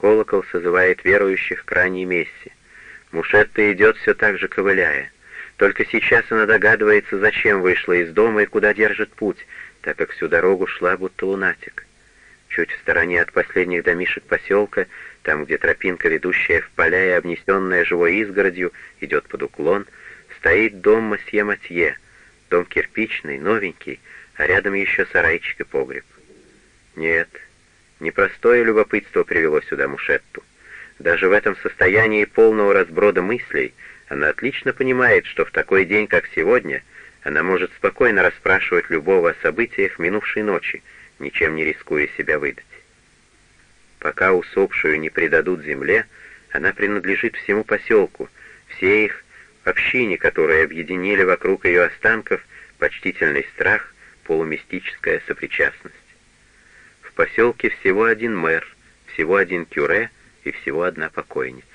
Колокол созывает верующих к ранней мессе. Мушетта идет все так же ковыляя. Только сейчас она догадывается, зачем вышла из дома и куда держит путь, так как всю дорогу шла будто лунатик. Чуть в стороне от последних домишек поселка, там, где тропинка, ведущая в поля и обнесенная живой изгородью, идет под уклон, стоит дом Масье Матье, дом кирпичный, новенький, а рядом еще сарайчик и погреб. Нет, непростое любопытство привело сюда Мушетту. Даже в этом состоянии полного разброда мыслей она отлично понимает, что в такой день, как сегодня, она может спокойно расспрашивать любого о событиях минувшей ночи, ничем не рискуя себя выдать. Пока усопшую не предадут земле, она принадлежит всему поселку, всей их общине, которые объединили вокруг ее останков почтительный страх, полумистическая сопричастность. В поселке всего один мэр, всего один кюре — и всего одна покойница.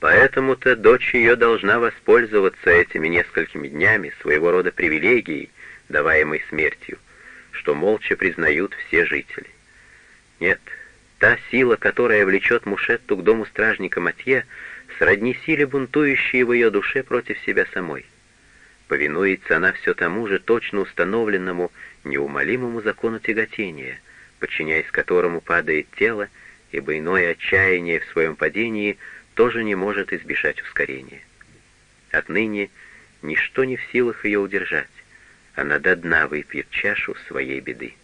Поэтому-то дочь ее должна воспользоваться этими несколькими днями своего рода привилегией, даваемой смертью, что молча признают все жители. Нет, та сила, которая влечет Мушетту к дому стражника Матье, сродни силе, бунтующей в ее душе против себя самой. Повинуется она все тому же точно установленному, неумолимому закону тяготения, подчиняясь которому падает тело ибо иное отчаяние в своем падении тоже не может избежать ускорения. Отныне ничто не в силах ее удержать, она до дна выпьет чашу своей беды.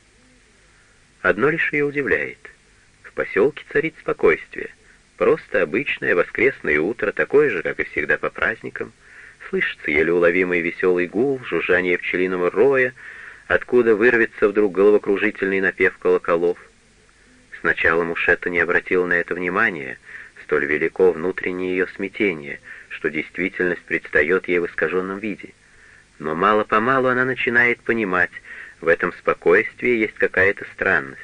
Одно лишь ее удивляет. В поселке царит спокойствие, просто обычное воскресное утро, такое же, как и всегда по праздникам, слышится еле уловимый веселый гул, жужжание пчелиного роя, откуда вырвется вдруг головокружительный напев колоколов. Сначала Мушетта не обратила на это внимания, столь велико внутреннее ее смятение, что действительность предстает ей в искаженном виде. Но мало-помалу она начинает понимать, в этом спокойствии есть какая-то странность,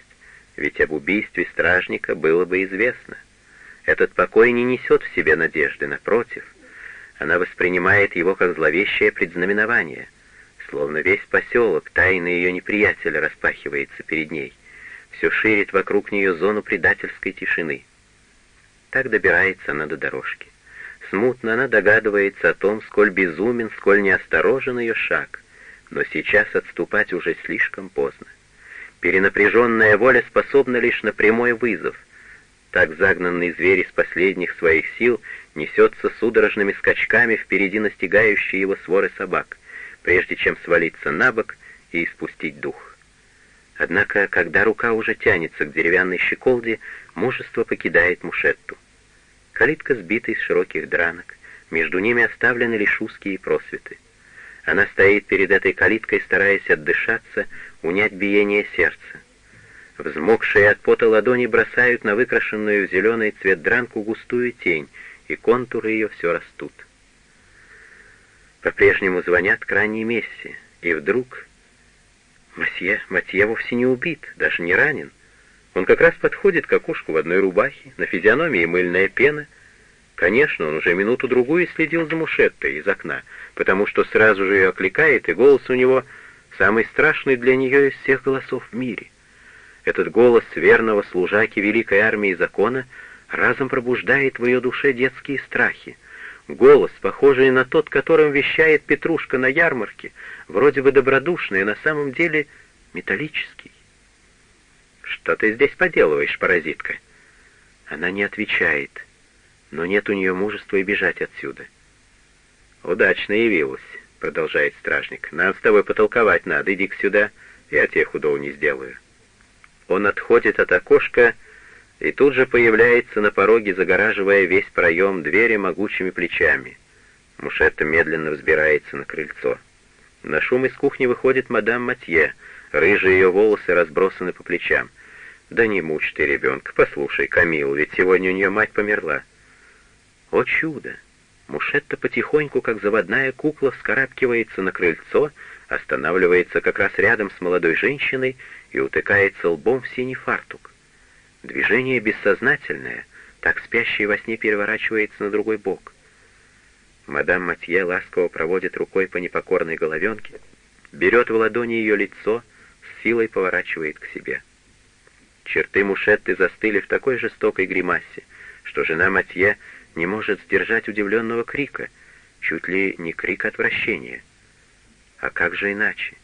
ведь об убийстве стражника было бы известно. Этот покой не несет в себе надежды, напротив. Она воспринимает его как зловещее предзнаменование, словно весь поселок, тайны ее неприятеля, распахивается перед ней — все ширит вокруг нее зону предательской тишины. Так добирается она до дорожки. Смутно она догадывается о том, сколь безумен, сколь неосторожен ее шаг, но сейчас отступать уже слишком поздно. Перенапряженная воля способна лишь на прямой вызов. Так загнанный зверь из последних своих сил несется судорожными скачками впереди настигающей его своры собак, прежде чем свалиться на бок и испустить дух. Однако, когда рука уже тянется к деревянной щеколде, мужество покидает мушетту. Калитка сбита из широких дранок, между ними оставлены лишь узкие просветы. Она стоит перед этой калиткой, стараясь отдышаться, унять биение сердца. Взмокшие от пота ладони бросают на выкрашенную в зеленый цвет дранку густую тень, и контуры ее все растут. По-прежнему звонят к ранней мессе, и вдруг Масье, Матье вовсе не убит, даже не ранен. Он как раз подходит к окошку в одной рубахе, на физиономии мыльная пена. Конечно, он уже минуту-другую следил за Мушеттой из окна, потому что сразу же ее окликает, и голос у него самый страшный для нее из всех голосов в мире. Этот голос верного служаки великой армии закона разом пробуждает в ее душе детские страхи. Голос, похожий на тот, которым вещает Петрушка на ярмарке, вроде бы добродушный, а на самом деле металлический. «Что ты здесь поделываешь, паразитка?» Она не отвечает, но нет у нее мужества и бежать отсюда. «Удачно явилась», — продолжает стражник. «Нам с тобой потолковать надо, иди-ка сюда, я тебе худого не сделаю». Он отходит от окошка и тут же появляется на пороге, загораживая весь проем двери могучими плечами. Мушетта медленно взбирается на крыльцо. На шум из кухни выходит мадам Матье. Рыжие ее волосы разбросаны по плечам. «Да не мучь ты ребенка, послушай, Камил, ведь сегодня у нее мать померла». О чудо! Мушетта потихоньку, как заводная кукла, вскарабкивается на крыльцо, останавливается как раз рядом с молодой женщиной и утыкается лбом в синий фартук. Движение бессознательное, так спящий во сне переворачивается на другой бок. Мадам Матье ласково проводит рукой по непокорной головенке, берет в ладони ее лицо, с силой поворачивает к себе. Черты Мушетты застыли в такой жестокой гримасе, что жена Матье не может сдержать удивленного крика, чуть ли не крик отвращения. А как же иначе?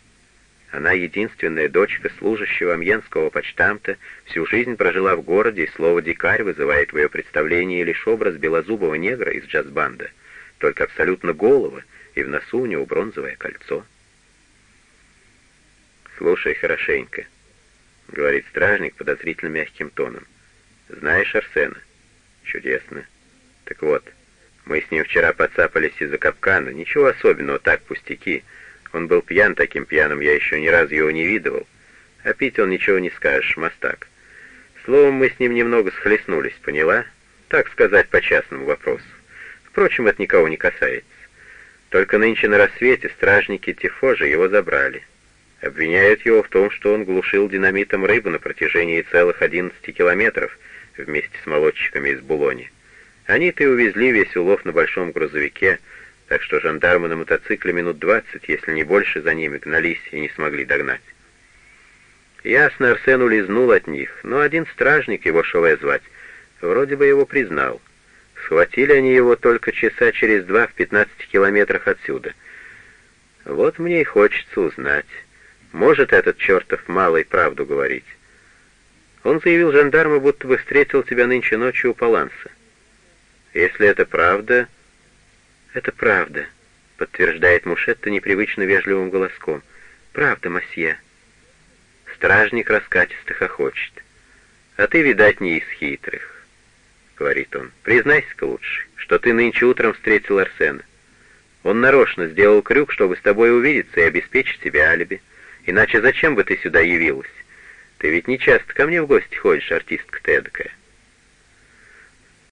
Она единственная дочка служащего амьенского почтамта, всю жизнь прожила в городе, и слово «дикарь» вызывает в ее представлении лишь образ белозубого негра из джаз-банда, только абсолютно голого, и в носу у него бронзовое кольцо. «Слушай хорошенько», — говорит стражник подозрительно мягким тоном. «Знаешь Арсена?» «Чудесно. Так вот, мы с ним вчера подцапались из-за капкана. Ничего особенного, так, пустяки». Он был пьян таким пьяным, я еще ни разу его не видывал. А пить он ничего не скажешь, мастак. Словом, мы с ним немного схлестнулись, поняла? Так сказать, по частному вопросу. Впрочем, это никого не касается. Только нынче на рассвете стражники Тифожа его забрали. Обвиняют его в том, что он глушил динамитом рыбу на протяжении целых 11 километров вместе с молодчиками из Булони. Они-то и увезли весь улов на большом грузовике, так что жандармы на мотоцикле минут двадцать, если не больше, за ними гнались и не смогли догнать. Ясно, Арсен улизнул от них, но один стражник, его Шове звать, вроде бы его признал. Схватили они его только часа через два в пятнадцати километрах отсюда. Вот мне и хочется узнать, может этот чертов малый правду говорить. Он заявил жандарму, будто бы встретил тебя нынче ночью у Паланса. Если это правда, «Это правда», — подтверждает Мушетта непривычно вежливым голоском. «Правда, мосье». Стражник раскатисто хохочет. «А ты, видать, не из хитрых», — говорит он. «Признайся-ка лучше, что ты нынче утром встретил Арсена. Он нарочно сделал крюк, чтобы с тобой увидеться и обеспечить тебе алиби. Иначе зачем бы ты сюда явилась? Ты ведь не часто ко мне в гости ходишь, артистка ты эдакая».